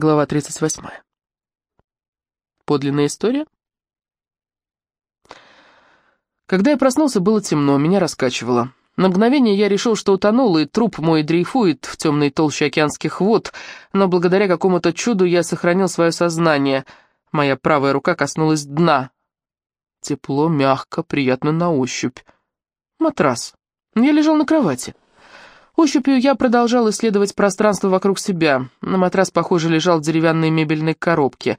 Глава 38. Подлинная история? Когда я проснулся, было темно, меня раскачивало. На мгновение я решил, что утонул, и труп мой дрейфует в темной толще океанских вод, но благодаря какому-то чуду я сохранил свое сознание. Моя правая рука коснулась дна. Тепло, мягко, приятно на ощупь. Матрас. Я лежал на кровати. Ощупью я продолжал исследовать пространство вокруг себя. На матрас, похоже, лежал в деревянной мебельной коробке.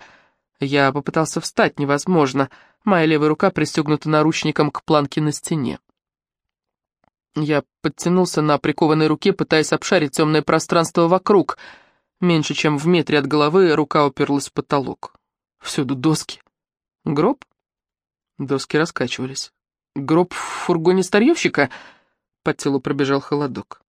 Я попытался встать, невозможно. Моя левая рука пристегнута наручником к планке на стене. Я подтянулся на прикованной руке, пытаясь обшарить темное пространство вокруг. Меньше чем в метре от головы рука уперлась в потолок. Всюду доски. Гроб? Доски раскачивались. Гроб в фургоне старьевщика? По телу пробежал холодок.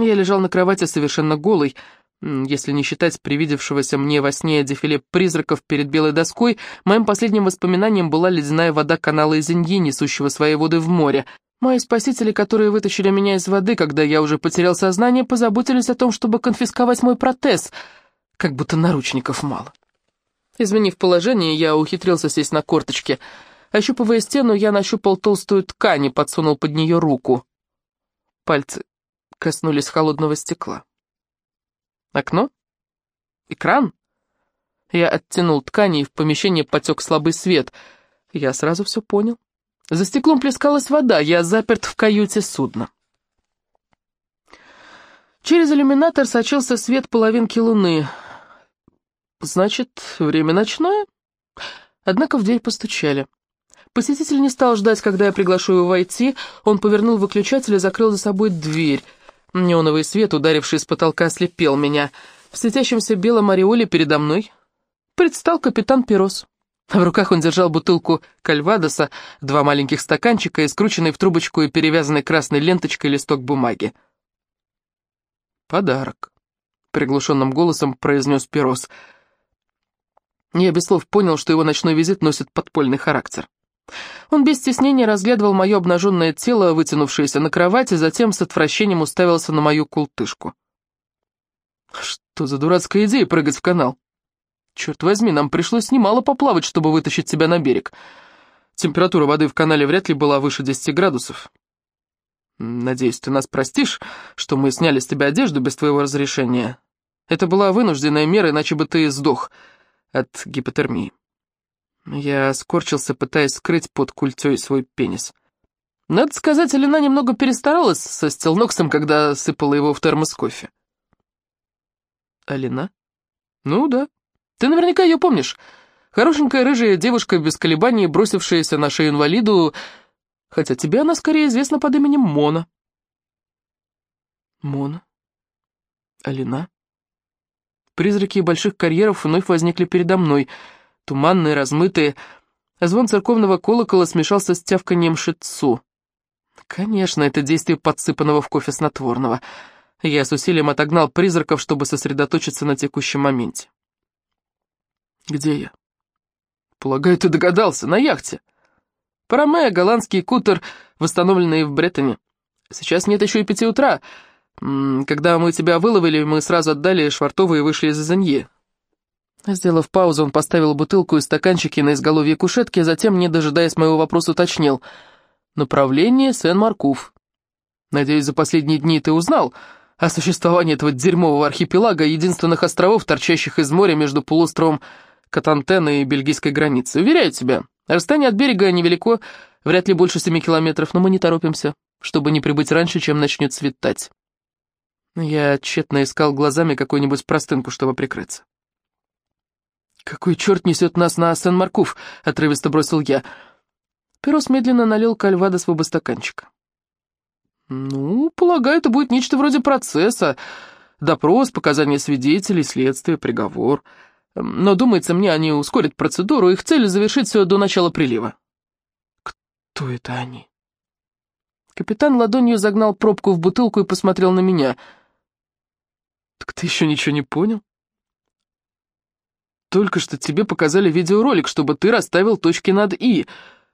Я лежал на кровати совершенно голый, если не считать привидевшегося мне во сне дефиле призраков перед белой доской, моим последним воспоминанием была ледяная вода канала Изеньи, несущего свои воды в море. Мои спасители, которые вытащили меня из воды, когда я уже потерял сознание, позаботились о том, чтобы конфисковать мой протез, как будто наручников мало. Изменив положение, я ухитрился сесть на корточки. Ощупывая стену, я нащупал толстую ткань и подсунул под нее руку. Пальцы коснулись холодного стекла. Окно? Экран? Я оттянул ткани, и в помещение потек слабый свет. Я сразу все понял. За стеклом плескалась вода, я заперт в каюте судна. Через иллюминатор сочился свет половинки луны. Значит, время ночное? Однако в дверь постучали. Посетитель не стал ждать, когда я приглашу его войти. Он повернул выключатель и закрыл за собой дверь. Неоновый свет, ударивший с потолка, ослепел меня. В светящемся белом ореоле передо мной предстал капитан Перос. В руках он держал бутылку кальвадоса, два маленьких стаканчика и скрученный в трубочку и перевязанный красной ленточкой листок бумаги. «Подарок», — приглушенным голосом произнес Перос. Я без слов понял, что его ночной визит носит подпольный характер. Он без стеснения разглядывал мое обнаженное тело, вытянувшееся на кровати, затем с отвращением уставился на мою култышку. «Что за дурацкая идея прыгать в канал? Черт возьми, нам пришлось немало поплавать, чтобы вытащить тебя на берег. Температура воды в канале вряд ли была выше 10 градусов. Надеюсь, ты нас простишь, что мы сняли с тебя одежду без твоего разрешения. Это была вынужденная мера, иначе бы ты сдох от гипотермии». Я скорчился, пытаясь скрыть под культей свой пенис. Надо сказать, Алина немного перестаралась со стелноксом, когда сыпала его в термос кофе. Алина? Ну да. Ты наверняка ее помнишь. Хорошенькая рыжая девушка, без колебаний бросившаяся на шею инвалиду, хотя тебе она скорее известна под именем Мона. Мона? Алина? Призраки больших карьеров вновь возникли передо мной — туманные, размытые. Звон церковного колокола смешался с тявканьем шицу. Конечно, это действие подсыпанного в кофе снотворного. Я с усилием отогнал призраков, чтобы сосредоточиться на текущем моменте. «Где я?» «Полагаю, ты догадался, на яхте. Парамея, голландский кутер, восстановленный в Бреттоне. Сейчас нет еще и пяти утра. Когда мы тебя выловили, мы сразу отдали швартовые и вышли из Изанье. Сделав паузу, он поставил бутылку и стаканчики на изголовье кушетки, а затем, не дожидаясь моего вопроса, уточнил. «Направление Сен-Маркуф. Надеюсь, за последние дни ты узнал о существовании этого дерьмового архипелага, единственных островов, торчащих из моря между полуостровом Катантен и бельгийской границей. Уверяю тебя, расстояние от берега невелико, вряд ли больше семи километров, но мы не торопимся, чтобы не прибыть раньше, чем начнет светать». Я тщетно искал глазами какую-нибудь простынку, чтобы прикрыться. «Какой черт несет нас на Сен-Маркуф?» — отрывисто бросил я. Перос медленно налил кальвадос в оба стаканчика. «Ну, полагаю, это будет нечто вроде процесса. Допрос, показания свидетелей, следствие, приговор. Но, думается мне, они ускорят процедуру, их цель — завершить все до начала прилива». «Кто это они?» Капитан ладонью загнал пробку в бутылку и посмотрел на меня. «Так ты еще ничего не понял?» Только что тебе показали видеоролик, чтобы ты расставил точки над «и»,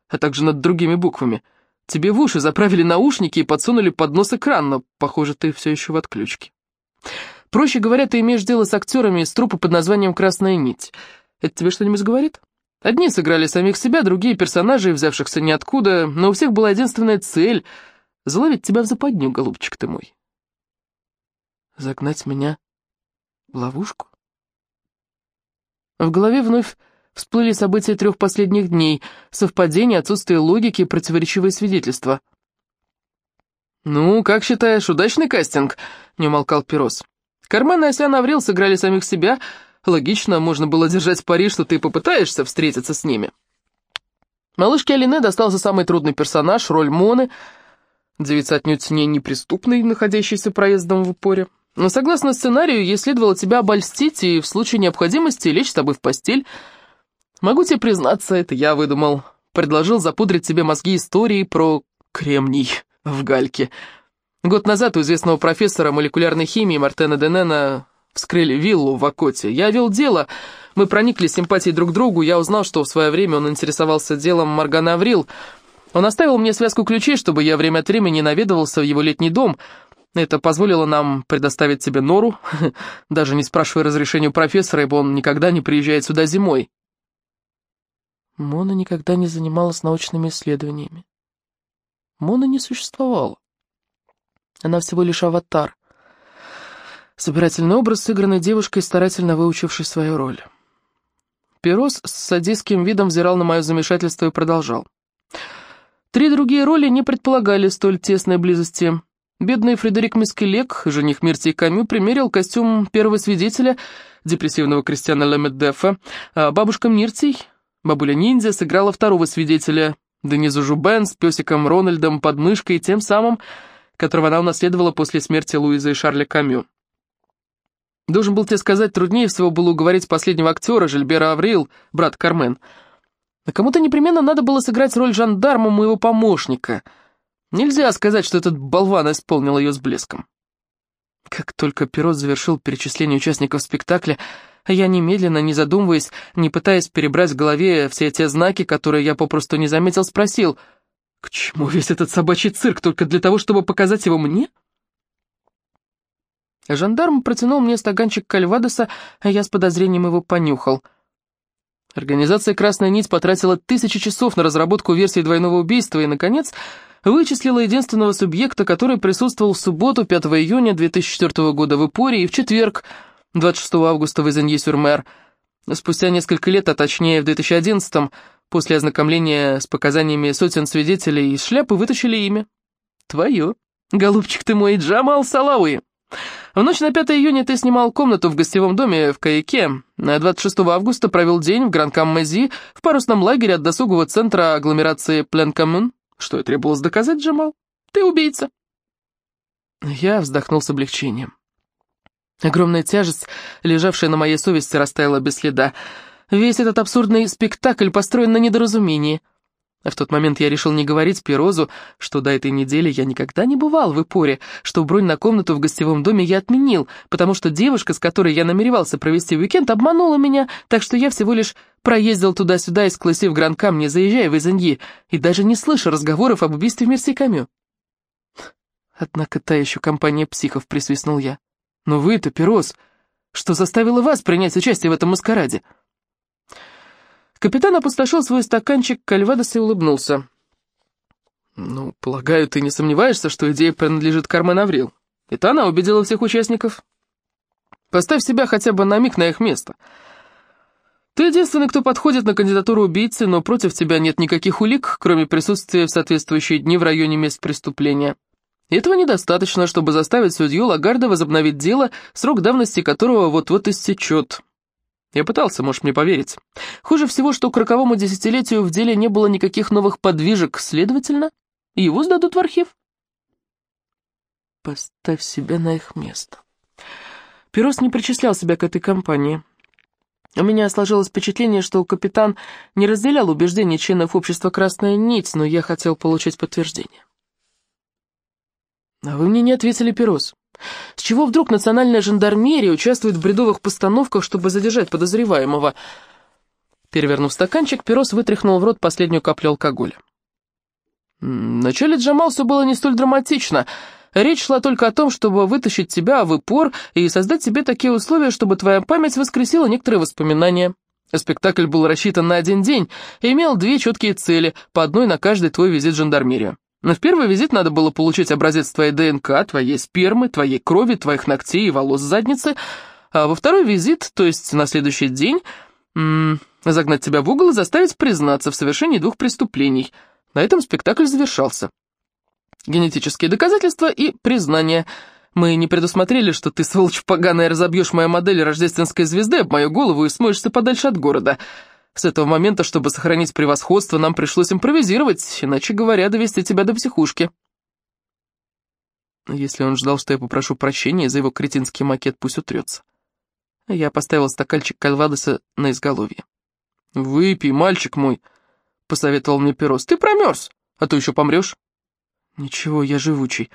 а также над другими буквами. Тебе в уши заправили наушники и подсунули под нос экран, но, похоже, ты все еще в отключке. Проще говоря, ты имеешь дело с актерами из трупа под названием «Красная нить». Это тебе что-нибудь говорит? Одни сыграли самих себя, другие — персонажей, взявшихся ниоткуда, но у всех была единственная цель — заловить тебя в западню, голубчик ты мой. Загнать меня в ловушку? В голове вновь всплыли события трех последних дней, совпадение, отсутствие логики, противоречивые свидетельства. «Ну, как считаешь, удачный кастинг?» — не умолкал Перос. «Кармен и Асян Аврил сыграли самих себя. Логично, можно было держать пари, что ты попытаешься встретиться с ними». Малышке Алине достался самый трудный персонаж, роль Моны. Девица отнюдь не неприступный, находящийся проездом в упоре. Но согласно сценарию, ей следовало тебя обольстить и в случае необходимости лечь с тобой в постель. Могу тебе признаться, это я выдумал. Предложил запудрить тебе мозги истории про кремний в гальке. Год назад у известного профессора молекулярной химии Мартена Денена вскрыли виллу в Акоте. Я вел дело, мы проникли симпатией друг к другу, я узнал, что в свое время он интересовался делом Маргана Аврил. Он оставил мне связку ключей, чтобы я время от времени наведывался в его летний дом — это позволило нам предоставить тебе нору, даже не спрашивая разрешения профессора, ибо он никогда не приезжает сюда зимой. Мона никогда не занималась научными исследованиями. Мона не существовала. Она всего лишь аватар. Собирательный образ, сыгранный девушкой, старательно выучившей свою роль. Перос с садистским видом взирал на мое замешательство и продолжал. Три другие роли не предполагали столь тесной близости. Бедный Фредерик Мискелек, жених Мирти и Камю, примерил костюм первого свидетеля, депрессивного крестьяна Лемедефа, а бабушка Миртий, бабуля-ниндзя, сыграла второго свидетеля, Денизу Жубен с песиком Рональдом под мышкой, тем самым, которого она унаследовала после смерти Луизы и Шарля Камю. Должен был тебе сказать, труднее всего было уговорить последнего актера, Жильбера Аврил, брат Кармен. А кому-то непременно надо было сыграть роль жандарма моего помощника — Нельзя сказать, что этот болван исполнил ее с блеском. Как только Перот завершил перечисление участников спектакля, я немедленно, не задумываясь, не пытаясь перебрать в голове все те знаки, которые я попросту не заметил, спросил, «К чему весь этот собачий цирк, только для того, чтобы показать его мне?» Жандарм протянул мне стаканчик кальвадоса, а я с подозрением его понюхал. Организация «Красная нить» потратила тысячи часов на разработку версии двойного убийства и, наконец, вычислила единственного субъекта, который присутствовал в субботу 5 июня 2004 года в Ипоре и в четверг 26 августа в Изенье-Сюрмер. Спустя несколько лет, а точнее в 2011 после ознакомления с показаниями сотен свидетелей из шляпы вытащили имя. Твое. Голубчик ты мой, Джамал Салауи. В ночь на 5 июня ты снимал комнату в гостевом доме в Каяке. 26 августа провел день в Гран-Кам-Мази в парусном лагере от досугового центра агломерации Плен-Коммун. Что и требовалось доказать, Джамал? Ты убийца. Я вздохнул с облегчением. Огромная тяжесть, лежавшая на моей совести, растаяла без следа. Весь этот абсурдный спектакль построен на недоразумении. А в тот момент я решил не говорить Пирозу, что до этой недели я никогда не бывал в Ипоре, что бронь на комнату в гостевом доме я отменил, потому что девушка, с которой я намеревался провести уикенд, обманула меня, так что я всего лишь проездил туда-сюда из Класси в Гран-Кам, не заезжая в Изеньи, и даже не слыша разговоров об убийстве Мерси Камю. Однако та еще компания психов, присвистнул я. Но вы-то, Пирос, что заставило вас принять участие в этом маскараде? Капитан опустошил свой стаканчик кальвадоса и улыбнулся. «Ну, полагаю, ты не сомневаешься, что идея принадлежит Кармен Аврил? Это она убедила всех участников. Поставь себя хотя бы на миг на их место. Ты единственный, кто подходит на кандидатуру убийцы, но против тебя нет никаких улик, кроме присутствия в соответствующие дни в районе мест преступления. Этого недостаточно, чтобы заставить судью Лагарда возобновить дело, срок давности которого вот-вот истечет». Я пытался, можешь мне поверить. Хуже всего, что к роковому десятилетию в деле не было никаких новых подвижек, следовательно, его сдадут в архив. Поставь себя на их место. Перос не причислял себя к этой компании. У меня сложилось впечатление, что капитан не разделял убеждений членов общества «Красная нить», но я хотел получить подтверждение. А вы мне не ответили, Перос. С чего вдруг национальная жандармерия участвует в бредовых постановках, чтобы задержать подозреваемого? Перевернув стаканчик, Перос вытряхнул в рот последнюю каплю алкоголя. Вначале Джамал все было не столь драматично. Речь шла только о том, чтобы вытащить тебя в упор и создать себе такие условия, чтобы твоя память воскресила некоторые воспоминания. Спектакль был рассчитан на один день и имел две четкие цели, по одной на каждый твой визит в жандармерию. Но в первый визит надо было получить образец твоей ДНК, твоей спермы, твоей крови, твоих ногтей и волос задницы, а во второй визит, то есть на следующий день, загнать тебя в угол и заставить признаться в совершении двух преступлений. На этом спектакль завершался. Генетические доказательства и признание – мы не предусмотрели, что ты, сволочь поганая, разобьешь мою модель рождественской звезды об мою голову и смоешься подальше от города. С этого момента, чтобы сохранить превосходство, нам пришлось импровизировать, иначе говоря, довести тебя до психушки. Если он ждал, что я попрошу прощения за его кретинский макет, пусть утрется. Я поставил стаканчик кальвадоса на изголовье. «Выпей, мальчик мой», — посоветовал мне Перос. «Ты промерз, а то еще помрешь». «Ничего, я живучий».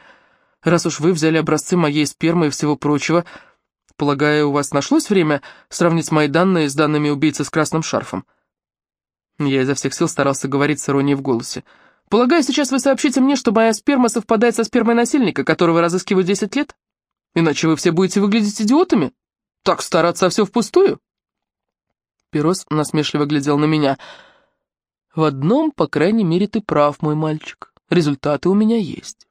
Раз уж вы взяли образцы моей спермы и всего прочего, полагаю, у вас нашлось время сравнить мои данные с данными убийцы с красным шарфом?» Я изо всех сил старался говорить с иронией в голосе. «Полагаю, сейчас вы сообщите мне, что моя сперма совпадает со спермой насильника, которого разыскивают 10 лет? Иначе вы все будете выглядеть идиотами? Так стараться, все впустую?» Перос насмешливо глядел на меня. «В одном, по крайней мере, ты прав, мой мальчик. Результаты у меня есть».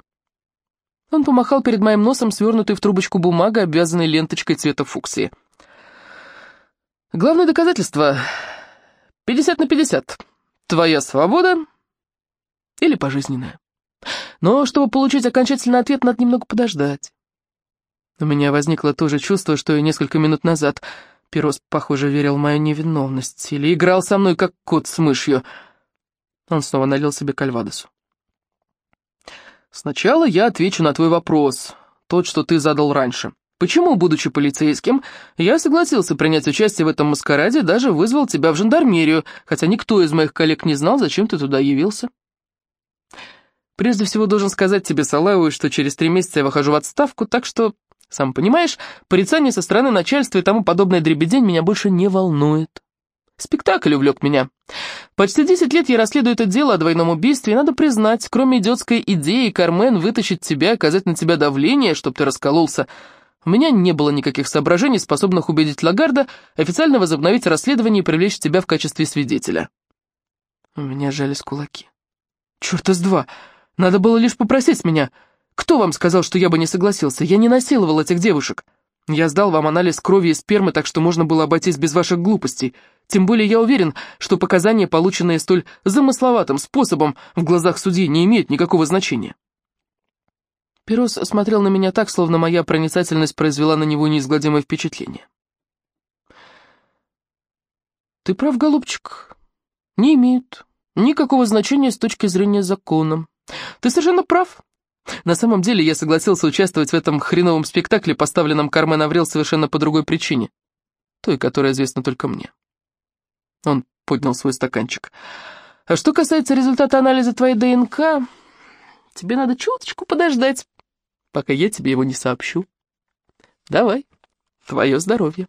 Он помахал перед моим носом свернутой в трубочку бумагой, обвязанной ленточкой цвета фуксии. Главное доказательство — 50 на 50. Твоя свобода или пожизненная. Но чтобы получить окончательный ответ, надо немного подождать. У меня возникло то же чувство, что и несколько минут назад. Перос, похоже, верил в мою невиновность или играл со мной, как кот с мышью. Он снова налил себе кальвадосу. Сначала я отвечу на твой вопрос, тот, что ты задал раньше. Почему, будучи полицейским, я согласился принять участие в этом маскараде, даже вызвал тебя в жандармерию, хотя никто из моих коллег не знал, зачем ты туда явился? Прежде всего, должен сказать тебе, Салаеву, что через три месяца я выхожу в отставку, так что, сам понимаешь, порицание со стороны начальства и тому подобное дребедень меня больше не волнует. Спектакль увлек меня. Почти десять лет я расследую это дело о двойном убийстве, и надо признать, кроме идиотской идеи, Кармен, вытащить тебя, оказать на тебя давление, чтобы ты раскололся, у меня не было никаких соображений, способных убедить Лагарда официально возобновить расследование и привлечь тебя в качестве свидетеля. У меня жались кулаки. Черт из два! Надо было лишь попросить меня. Кто вам сказал, что я бы не согласился? Я не насиловал этих девушек. Я сдал вам анализ крови и спермы, так что можно было обойтись без ваших глупостей. Тем более я уверен, что показания, полученные столь замысловатым способом, в глазах судьи не имеют никакого значения. Перос смотрел на меня так, словно моя проницательность произвела на него неизгладимое впечатление. «Ты прав, голубчик. Не имеют никакого значения с точки зрения закона. Ты совершенно прав. На самом деле я согласился участвовать в этом хреновом спектакле, поставленном Кармен Аврил совершенно по другой причине. Той, которая известна только мне. Он поднял свой стаканчик. А что касается результата анализа твоей ДНК, тебе надо чуточку подождать, пока я тебе его не сообщу. Давай, твое здоровье.